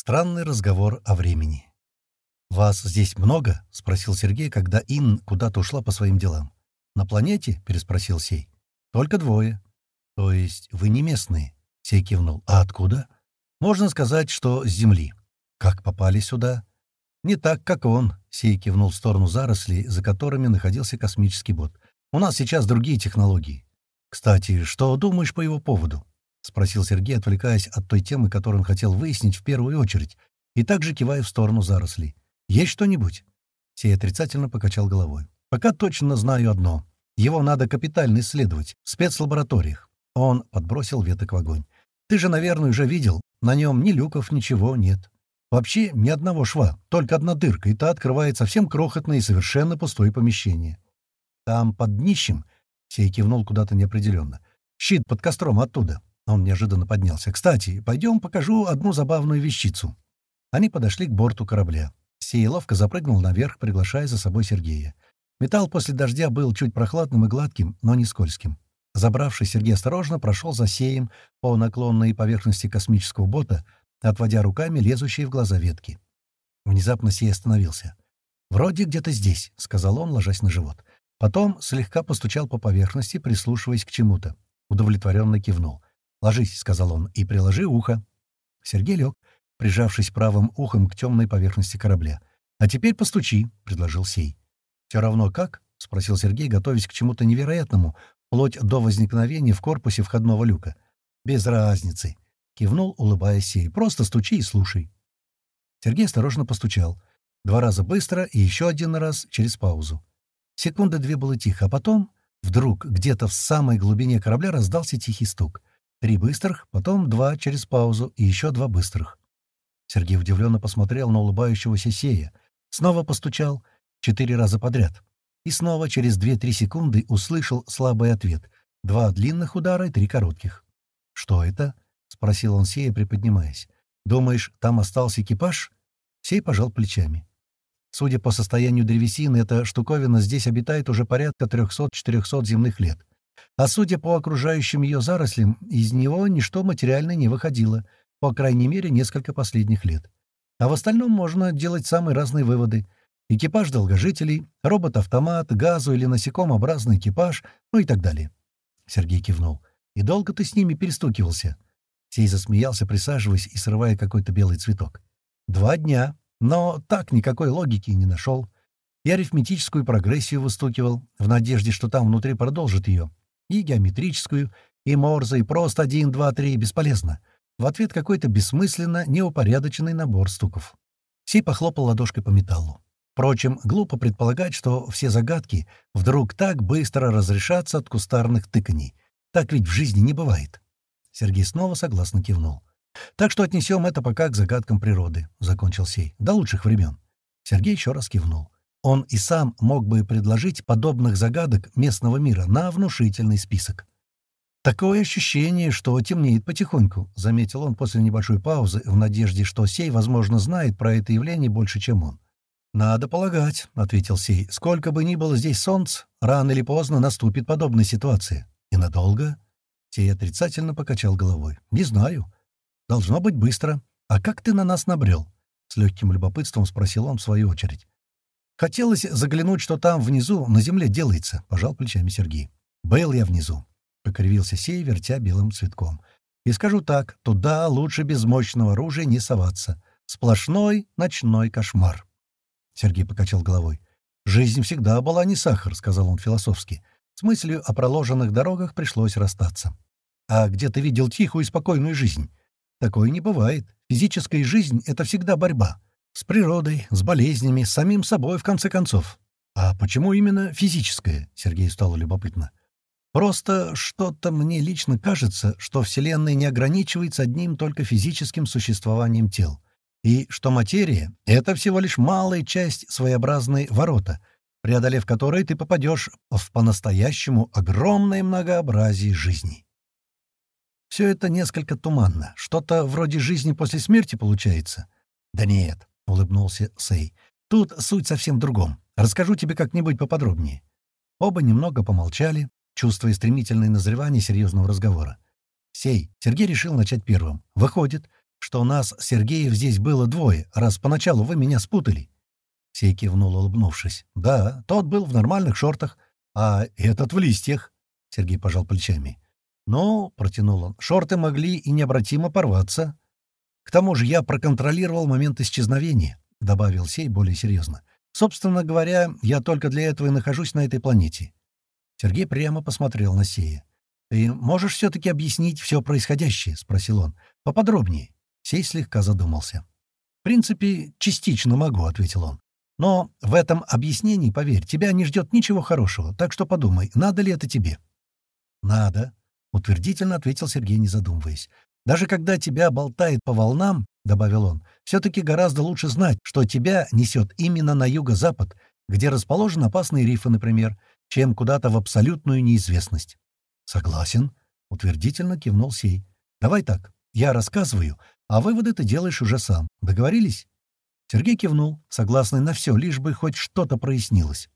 Странный разговор о времени. «Вас здесь много?» — спросил Сергей, когда Ин куда-то ушла по своим делам. «На планете?» — переспросил Сей. «Только двое». «То есть вы не местные?» — Сей кивнул. «А откуда?» «Можно сказать, что с Земли». «Как попали сюда?» «Не так, как он», — Сей кивнул в сторону зарослей, за которыми находился космический бот. «У нас сейчас другие технологии. Кстати, что думаешь по его поводу?» — спросил Сергей, отвлекаясь от той темы, которую он хотел выяснить в первую очередь, и также кивая в сторону зарослей. «Есть что-нибудь?» Сей отрицательно покачал головой. «Пока точно знаю одно. Его надо капитально исследовать, в спецлабораториях». Он подбросил веток в огонь. «Ты же, наверное, уже видел. На нем ни люков, ничего нет. Вообще ни одного шва, только одна дырка, и та открывает совсем крохотное и совершенно пустое помещение. Там под днищем...» Сей кивнул куда-то неопределенно. «Щит под костром оттуда. Он неожиданно поднялся. «Кстати, пойдем покажу одну забавную вещицу». Они подошли к борту корабля. Сей ловко запрыгнул наверх, приглашая за собой Сергея. Металл после дождя был чуть прохладным и гладким, но не скользким. Забравшись, Сергей осторожно прошел за Сеем по наклонной поверхности космического бота, отводя руками лезущие в глаза ветки. Внезапно Сей остановился. «Вроде где-то здесь», — сказал он, ложась на живот. Потом слегка постучал по поверхности, прислушиваясь к чему-то. Удовлетворенно кивнул. «Ложись», — сказал он, — «и приложи ухо». Сергей лег, прижавшись правым ухом к темной поверхности корабля. «А теперь постучи», — предложил Сей. «Все равно как?» — спросил Сергей, готовясь к чему-то невероятному, вплоть до возникновения в корпусе входного люка. «Без разницы», — кивнул, улыбаясь Сей. «Просто стучи и слушай». Сергей осторожно постучал. Два раза быстро и еще один раз через паузу. Секунды две было тихо, а потом, вдруг, где-то в самой глубине корабля раздался тихий стук. Три быстрых, потом два через паузу и еще два быстрых. Сергей удивленно посмотрел на улыбающегося Сея. Снова постучал. Четыре раза подряд. И снова через две-три секунды услышал слабый ответ. Два длинных удара и три коротких. «Что это?» — спросил он Сея, приподнимаясь. «Думаешь, там остался экипаж?» Сей пожал плечами. Судя по состоянию древесины, эта штуковина здесь обитает уже порядка 300-400 земных лет. А судя по окружающим ее зарослям, из него ничто материальное не выходило, по крайней мере, несколько последних лет. А в остальном можно делать самые разные выводы. Экипаж долгожителей, робот-автомат, газу или насекомообразный экипаж, ну и так далее. Сергей кивнул. «И долго ты с ними перестукивался?» Сей засмеялся, присаживаясь и срывая какой-то белый цветок. «Два дня. Но так никакой логики не нашел. Я арифметическую прогрессию выстукивал, в надежде, что там внутри продолжит ее и геометрическую, и Морзе, и просто один, два, три, бесполезно. В ответ какой-то бессмысленно неупорядоченный набор стуков. Си похлопал ладошкой по металлу. Впрочем, глупо предполагать, что все загадки вдруг так быстро разрешатся от кустарных тыканий. Так ведь в жизни не бывает. Сергей снова согласно кивнул. «Так что отнесем это пока к загадкам природы», — закончил Сей. «До лучших времен». Сергей еще раз кивнул. Он и сам мог бы предложить подобных загадок местного мира на внушительный список. «Такое ощущение, что темнеет потихоньку», — заметил он после небольшой паузы, в надежде, что Сей, возможно, знает про это явление больше, чем он. «Надо полагать», — ответил Сей, — «сколько бы ни было здесь солнц, рано или поздно наступит подобная ситуация. И надолго?» Сей отрицательно покачал головой. «Не знаю. Должно быть быстро. А как ты на нас набрел?» С легким любопытством спросил он в свою очередь. «Хотелось заглянуть, что там внизу, на земле делается», — пожал плечами Сергей. «Был я внизу», — покривился сей, вертя белым цветком. «И скажу так, туда лучше без мощного оружия не соваться. Сплошной ночной кошмар». Сергей покачал головой. «Жизнь всегда была не сахар», — сказал он философски. С мыслью о проложенных дорогах пришлось расстаться. «А где ты видел тихую и спокойную жизнь?» «Такое не бывает. Физическая жизнь — это всегда борьба. С природой, с болезнями, с самим собой, в конце концов. А почему именно физическое? Сергею стало любопытно. Просто что-то мне лично кажется, что Вселенная не ограничивается одним только физическим существованием тел. И что материя — это всего лишь малая часть своеобразной ворота, преодолев которые ты попадешь в по-настоящему огромное многообразие жизни. Все это несколько туманно. Что-то вроде жизни после смерти получается. Да нет, — улыбнулся Сей. «Тут суть совсем в другом. Расскажу тебе как-нибудь поподробнее». Оба немного помолчали, чувствуя стремительное назревание серьезного разговора. «Сей, Сергей решил начать первым. Выходит, что нас, Сергеев, здесь было двое, раз поначалу вы меня спутали?» Сей кивнул, улыбнувшись. «Да, тот был в нормальных шортах, а этот в листьях», — Сергей пожал плечами. «Ну, — протянул он, — шорты могли и необратимо порваться. К тому же я проконтролировал момент исчезновения», — добавил Сей более серьезно. «Собственно говоря, я только для этого и нахожусь на этой планете». Сергей прямо посмотрел на Сея. «Ты можешь все-таки объяснить все происходящее?» — спросил он. «Поподробнее». Сей слегка задумался. «В принципе, частично могу», — ответил он. «Но в этом объяснении, поверь, тебя не ждет ничего хорошего, так что подумай, надо ли это тебе?» «Надо», — утвердительно ответил Сергей, не задумываясь. «Даже когда тебя болтает по волнам, — добавил он, — все-таки гораздо лучше знать, что тебя несет именно на юго-запад, где расположены опасные рифы, например, чем куда-то в абсолютную неизвестность». «Согласен», — утвердительно кивнул Сей. «Давай так, я рассказываю, а выводы ты делаешь уже сам. Договорились?» Сергей кивнул, согласный на все, лишь бы хоть что-то прояснилось.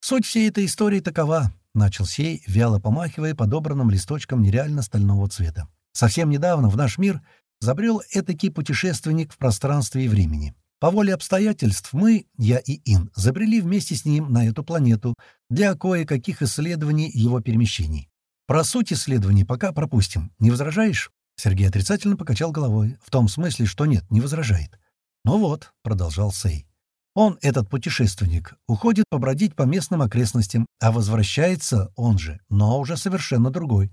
«Суть всей этой истории такова», — начал Сей, вяло помахивая подобранным листочком нереально стального цвета. «Совсем недавно в наш мир забрел этакий путешественник в пространстве и времени. По воле обстоятельств мы, я и Ин, забрели вместе с ним на эту планету для кое-каких исследований его перемещений. Про суть исследований пока пропустим. Не возражаешь?» Сергей отрицательно покачал головой, в том смысле, что нет, не возражает. «Ну вот», — продолжал Сей, — «он, этот путешественник, уходит побродить по местным окрестностям, а возвращается он же, но уже совершенно другой».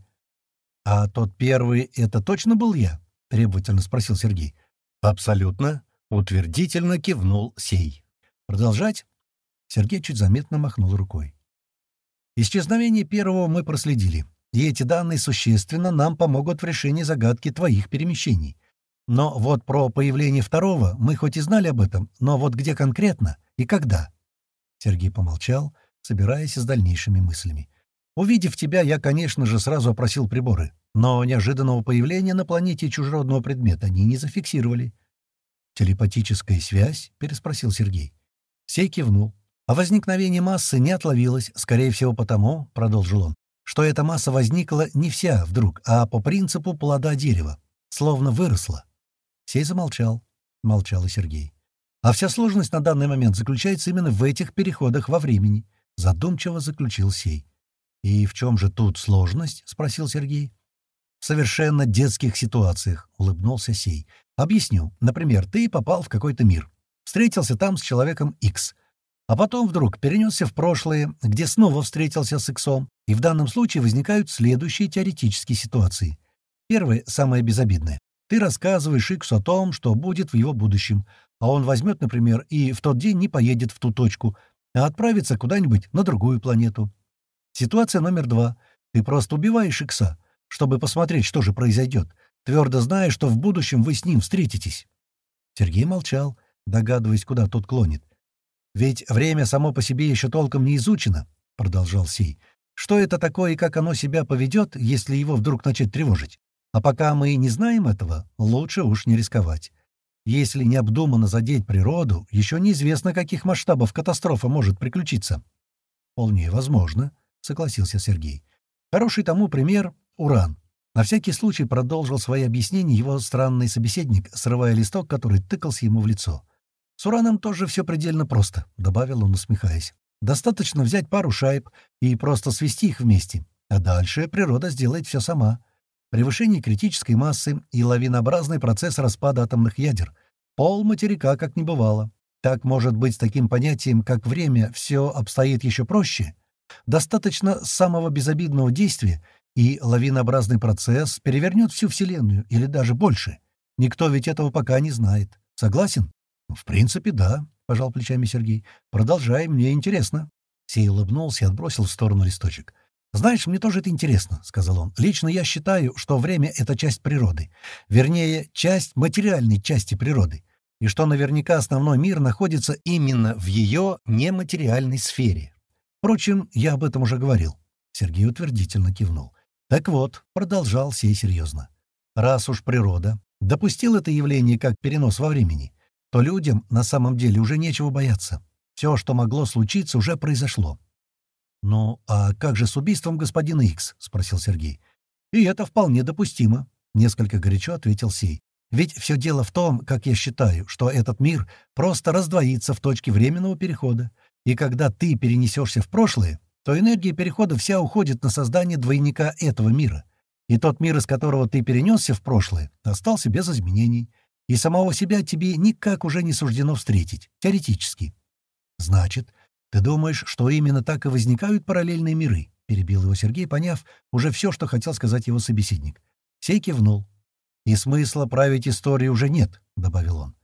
«А тот первый — это точно был я?» — требовательно спросил Сергей. «Абсолютно», — утвердительно кивнул Сей. «Продолжать?» Сергей чуть заметно махнул рукой. «Исчезновение первого мы проследили и эти данные существенно нам помогут в решении загадки твоих перемещений. Но вот про появление второго мы хоть и знали об этом, но вот где конкретно и когда?» Сергей помолчал, собираясь с дальнейшими мыслями. «Увидев тебя, я, конечно же, сразу опросил приборы, но неожиданного появления на планете чужеродного предмета они не зафиксировали». «Телепатическая связь?» — переспросил Сергей. Сей кивнул. А возникновение массы не отловилось, скорее всего потому, — продолжил он, что эта масса возникла не вся вдруг, а по принципу плода дерева, словно выросла. Сей замолчал. Молчал и Сергей. А вся сложность на данный момент заключается именно в этих переходах во времени, задумчиво заключил Сей. «И в чем же тут сложность?» — спросил Сергей. «В совершенно детских ситуациях», — улыбнулся Сей. «Объясню. Например, ты попал в какой-то мир. Встретился там с человеком X. А потом вдруг перенесся в прошлое, где снова встретился с Иксом, и в данном случае возникают следующие теоретические ситуации. Первое, самое безобидное. Ты рассказываешь Иксу о том, что будет в его будущем, а он возьмет, например, и в тот день не поедет в ту точку, а отправится куда-нибудь на другую планету. Ситуация номер два. Ты просто убиваешь Икса, чтобы посмотреть, что же произойдет, твердо зная, что в будущем вы с ним встретитесь. Сергей молчал, догадываясь, куда тот клонит. «Ведь время само по себе еще толком не изучено», — продолжал Сей. «Что это такое и как оно себя поведет, если его вдруг начать тревожить? А пока мы не знаем этого, лучше уж не рисковать. Если необдуманно задеть природу, еще неизвестно, каких масштабов катастрофа может приключиться». «Вполне возможно», — согласился Сергей. «Хороший тому пример — уран. На всякий случай продолжил свои объяснения его странный собеседник, срывая листок, который тыкался ему в лицо. «С ураном тоже все предельно просто», — добавил он, усмехаясь. «Достаточно взять пару шайб и просто свести их вместе, а дальше природа сделает все сама. Превышение критической массы и лавинообразный процесс распада атомных ядер. Пол материка как не бывало. Так может быть с таким понятием, как время, все обстоит еще проще. Достаточно самого безобидного действия, и лавинообразный процесс перевернет всю Вселенную, или даже больше. Никто ведь этого пока не знает. Согласен? «В принципе, да», — пожал плечами Сергей. «Продолжай, мне интересно». Сей улыбнулся и отбросил в сторону листочек. «Знаешь, мне тоже это интересно», — сказал он. «Лично я считаю, что время — это часть природы. Вернее, часть материальной части природы. И что наверняка основной мир находится именно в ее нематериальной сфере. Впрочем, я об этом уже говорил». Сергей утвердительно кивнул. «Так вот», — продолжал сей серьезно. «Раз уж природа допустил это явление как перенос во времени, то людям на самом деле уже нечего бояться. Все, что могло случиться, уже произошло. «Ну, а как же с убийством господина Икс?» — спросил Сергей. «И это вполне допустимо», — несколько горячо ответил Сей. Ведь все дело в том, как я считаю, что этот мир просто раздвоится в точке временного перехода. И когда ты перенесешься в прошлое, то энергия перехода вся уходит на создание двойника этого мира. И тот мир, из которого ты перенесся в прошлое, остался без изменений. И самого себя тебе никак уже не суждено встретить, теоретически. Значит, ты думаешь, что именно так и возникают параллельные миры? Перебил его Сергей, поняв уже все, что хотел сказать его собеседник. Сей кивнул. «И смысла править историей уже нет», — добавил он.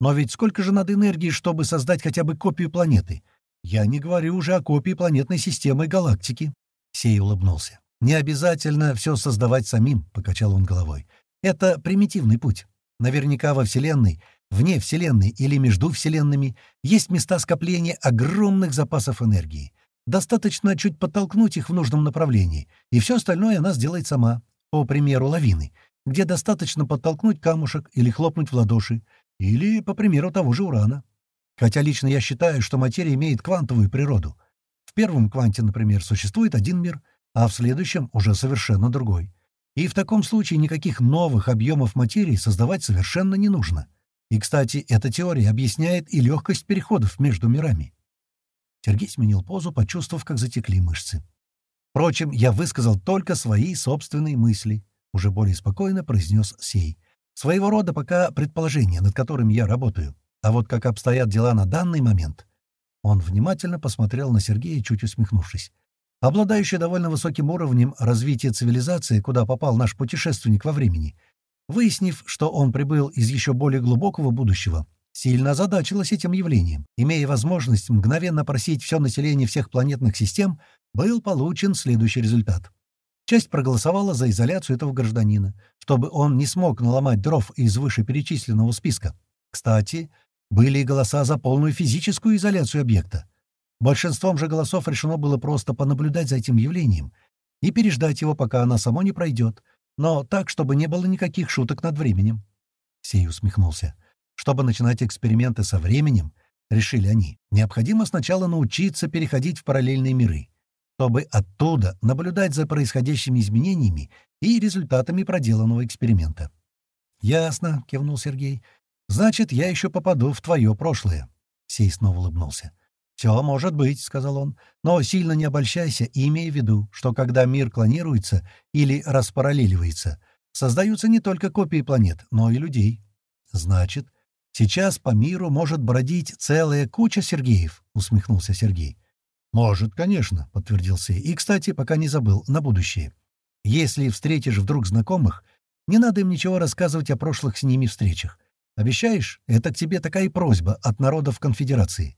«Но ведь сколько же надо энергии, чтобы создать хотя бы копию планеты? Я не говорю уже о копии планетной системы галактики». Сей улыбнулся. «Не обязательно все создавать самим», — покачал он головой. «Это примитивный путь. Наверняка во Вселенной, вне Вселенной или между Вселенными есть места скопления огромных запасов энергии. Достаточно чуть подтолкнуть их в нужном направлении, и все остальное она сделает сама, по примеру лавины, где достаточно подтолкнуть камушек или хлопнуть в ладоши, или, по примеру того же урана. Хотя лично я считаю, что материя имеет квантовую природу. В первом кванте, например, существует один мир, а в следующем уже совершенно другой. И в таком случае никаких новых объемов материи создавать совершенно не нужно. И, кстати, эта теория объясняет и легкость переходов между мирами. Сергей сменил позу, почувствовав, как затекли мышцы. Впрочем, я высказал только свои собственные мысли. — уже более спокойно произнес Сей. «Своего рода пока предположения, над которыми я работаю. А вот как обстоят дела на данный момент...» Он внимательно посмотрел на Сергея, чуть усмехнувшись. «Обладающий довольно высоким уровнем развития цивилизации, куда попал наш путешественник во времени, выяснив, что он прибыл из еще более глубокого будущего, сильно озадачилась этим явлением. Имея возможность мгновенно просить все население всех планетных систем, был получен следующий результат. Часть проголосовала за изоляцию этого гражданина, чтобы он не смог наломать дров из вышеперечисленного списка. Кстати, были и голоса за полную физическую изоляцию объекта. Большинством же голосов решено было просто понаблюдать за этим явлением и переждать его, пока она само не пройдет, но так, чтобы не было никаких шуток над временем. Сей усмехнулся. Чтобы начинать эксперименты со временем, решили они, необходимо сначала научиться переходить в параллельные миры чтобы оттуда наблюдать за происходящими изменениями и результатами проделанного эксперимента. «Ясно», — кивнул Сергей. «Значит, я еще попаду в твое прошлое». Сей снова улыбнулся. «Все может быть», — сказал он, — «но сильно не обольщайся и имей в виду, что когда мир клонируется или распараллеливается, создаются не только копии планет, но и людей. Значит, сейчас по миру может бродить целая куча Сергеев», — усмехнулся Сергей. «Может, конечно», — подтвердил Сей. «И, кстати, пока не забыл, на будущее. Если встретишь вдруг знакомых, не надо им ничего рассказывать о прошлых с ними встречах. Обещаешь? Это к тебе такая просьба от народов конфедерации».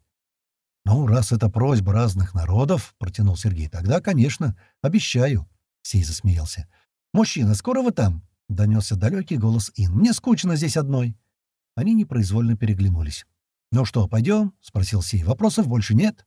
«Ну, раз это просьба разных народов», — протянул Сергей, — «тогда, конечно, обещаю». Сей засмеялся. «Мужчина, скоро вы там?» — донесся далекий голос Ин. «Мне скучно здесь одной». Они непроизвольно переглянулись. «Ну что, пойдем?» — спросил Сей. «Вопросов больше нет?»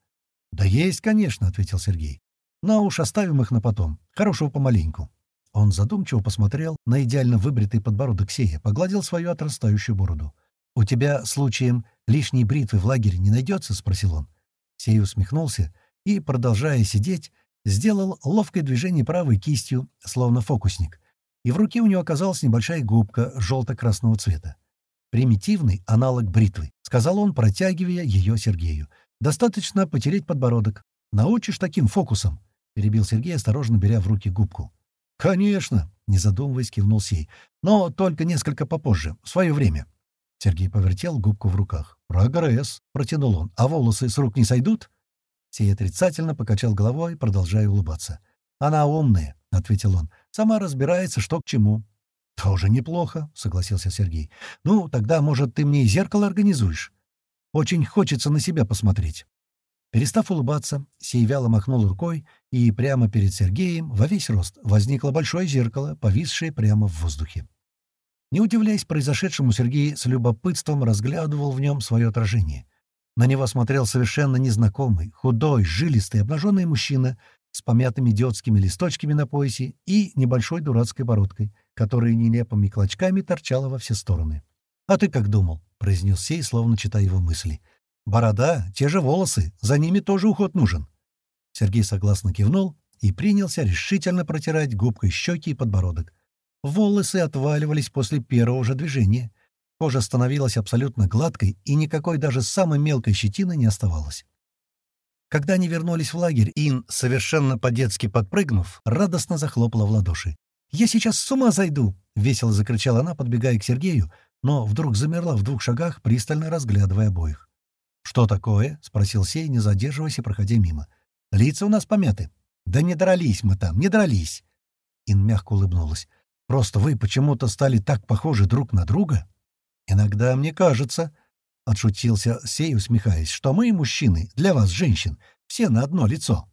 «Да есть, конечно», — ответил Сергей. «Но уж оставим их на потом. Хорошего помаленьку». Он задумчиво посмотрел на идеально выбритый подбородок Сея, погладил свою отрастающую бороду. «У тебя, случаем, лишней бритвы в лагере не найдется?» — спросил он. Сей усмехнулся и, продолжая сидеть, сделал ловкое движение правой кистью, словно фокусник, и в руке у него оказалась небольшая губка желто-красного цвета. «Примитивный аналог бритвы», — сказал он, протягивая ее Сергею. Достаточно потереть подбородок. Научишь таким фокусом?» — перебил Сергей, осторожно беря в руки губку. «Конечно!» — не задумываясь, кивнул Сей. «Но только несколько попозже, в свое время». Сергей повертел губку в руках. «Прогресс!» — протянул он. «А волосы с рук не сойдут?» Сей отрицательно покачал головой, продолжая улыбаться. «Она умная», — ответил он. «Сама разбирается, что к чему». «Тоже неплохо», — согласился Сергей. «Ну, тогда, может, ты мне и зеркало организуешь?» Очень хочется на себя посмотреть». Перестав улыбаться, сей вяло махнул рукой, и прямо перед Сергеем, во весь рост, возникло большое зеркало, повисшее прямо в воздухе. Не удивляясь произошедшему, Сергей с любопытством разглядывал в нем свое отражение. На него смотрел совершенно незнакомый, худой, жилистый, обнаженный мужчина с помятыми идиотскими листочками на поясе и небольшой дурацкой бородкой, которая нелепыми клочками торчала во все стороны. «А ты как думал?» — произнес сей, словно читая его мысли. «Борода, те же волосы, за ними тоже уход нужен». Сергей согласно кивнул и принялся решительно протирать губкой щеки и подбородок. Волосы отваливались после первого же движения. Кожа становилась абсолютно гладкой, и никакой даже самой мелкой щетины не оставалось. Когда они вернулись в лагерь, Ин, совершенно по-детски подпрыгнув, радостно захлопала в ладоши. «Я сейчас с ума зайду!» — весело закричала она, подбегая к Сергею, но вдруг замерла в двух шагах, пристально разглядывая обоих. «Что такое?» — спросил Сей, не задерживаясь и проходя мимо. «Лица у нас помяты». «Да не дрались мы там, не дрались!» Ин мягко улыбнулась. «Просто вы почему-то стали так похожи друг на друга?» «Иногда мне кажется...» — отшутился Сей, усмехаясь, «что мы, мужчины, для вас, женщин, все на одно лицо».